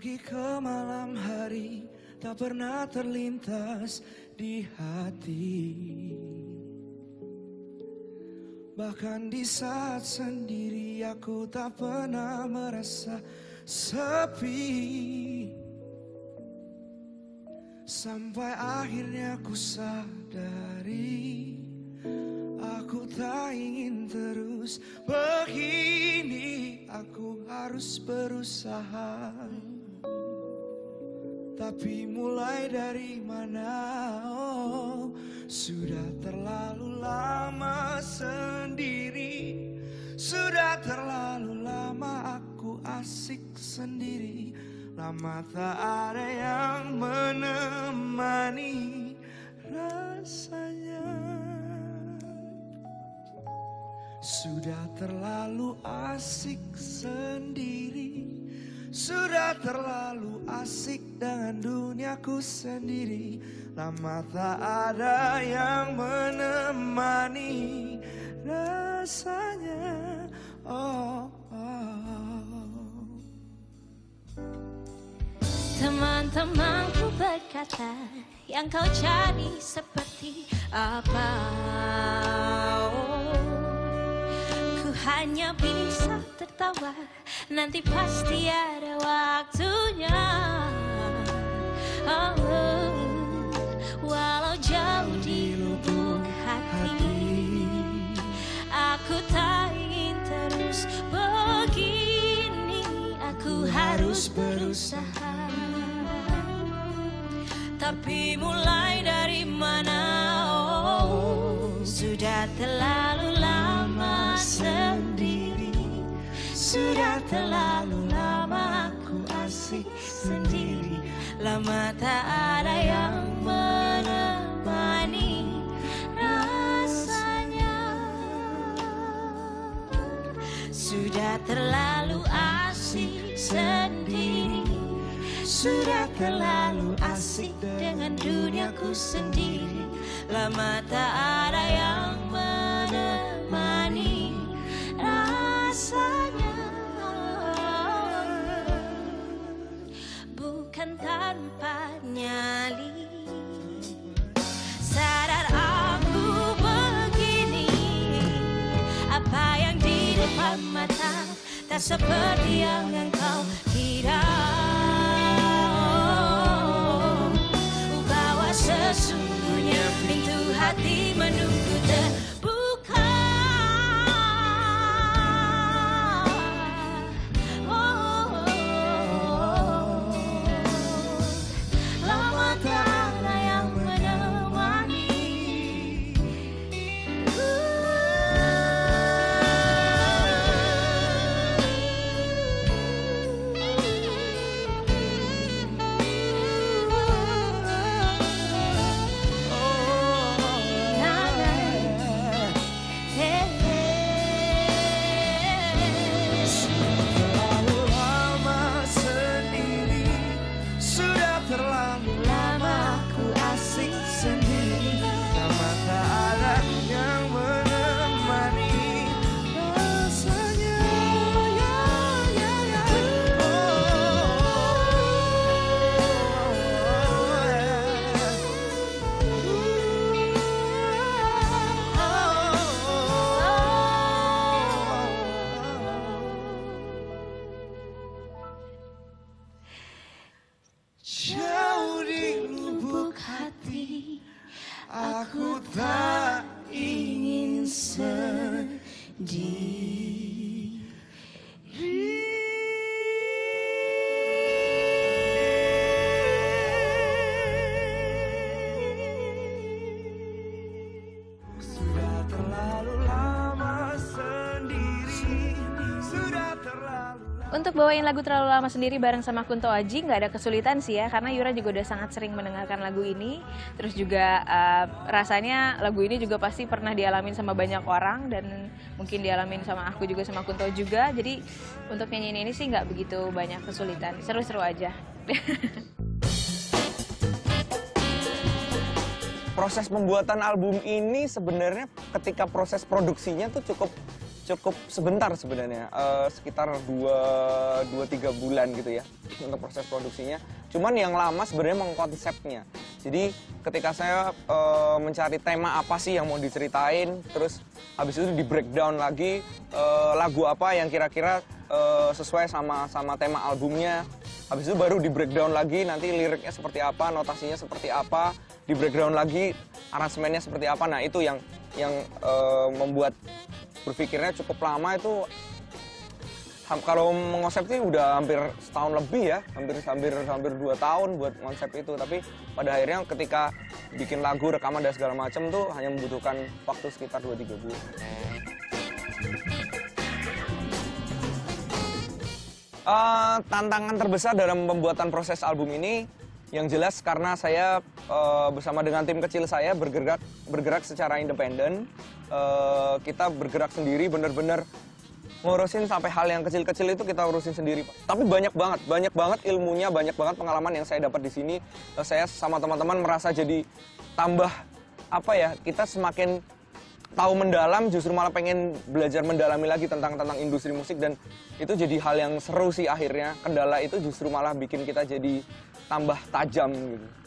Pagi ke malam hari tak pernah terlintas di hati. Bahkan di saat sendiri aku tak pernah merasa sepi. Sampai akhirnya ku sadari Aku tak ingin terus begini. Aku harus berusaha Tapi mulai dari mana? Oh, Sudah terlalu lama sendiri. Sudah terlalu lama aku asik sendiri. Lama tak ada yang menemani rasanya. Sudah terlalu asik sendiri Sudah terlalu asik dengan duniaku sendiri. Lama tak ada yang menemani rasanya. Oh, oh. Teman-temanku berkata yang kau cari seperti apa hanya bisa tertawa. Nanti pasti ada waktunya. Oh, Walau jauh di lubuk hati Aku tak ingin terus begini. Aku harus berusaha. Tapi mulai terlalu lama aku asik sendiri. Lama tak ada yang menemani rasanya. Sudah terlalu asik sendiri. Sudah terlalu asik dengan duniaku sendiri. Lama tak ada yang menemani seperti yang Aku tak ingin sendiri Untuk bawain lagu terlalu lama sendiri bareng sama Kunto Aji nggak ada kesulitan sih ya karena Yura juga udah sangat sering mendengarkan lagu ini. Terus juga eh, rasanya lagu ini juga pasti pernah dialamin sama banyak orang dan mungkin dialamin sama aku juga sama Kunto juga. Jadi untuk nyanyiin ini sih nggak begitu banyak kesulitan. Seru-seru aja. Proses pembuatan album ini sebenarnya ketika proses produksinya tuh cukup cukup sebentar sebenarnya, eh, sekitar 2-3 bulan gitu ya untuk proses produksinya. Cuman yang lama sebenarnya mengkonsepnya. Jadi ketika saya eh, mencari tema apa sih yang mau diceritain, terus habis itu di breakdown lagi eh, lagu apa yang kira-kira eh, sesuai sama sama tema albumnya. Habis itu baru di breakdown lagi nanti liriknya seperti apa, notasinya seperti apa, di breakdown lagi aransemennya seperti apa. Nah itu yang yang eh, membuat berpikirnya cukup lama itu kalau mengonsep sih udah hampir setahun lebih ya hampir hampir hampir dua tahun buat konsep itu. Tapi pada akhirnya ketika bikin lagu rekaman dan segala macam tuh hanya membutuhkan waktu sekitar 2-3 bulan. Eh, tantangan terbesar dalam pembuatan proses album ini yang jelas karena saya eh, bersama dengan tim kecil saya bergerak bergerak secara independen Eh, kita bergerak sendiri bener-bener ngurusin sampai hal yang kecil-kecil itu kita urusin sendiri tapi banyak banget banyak banget ilmunya banyak banget pengalaman yang saya dapat di sini. Eh, saya sama teman-teman merasa jadi tambah apa ya kita semakin tahu mendalam justru malah pengen belajar mendalami lagi tentang tentang industri musik. Dan itu jadi hal yang seru sih akhirnya. Kendala itu justru malah bikin kita jadi tambah tajam gitu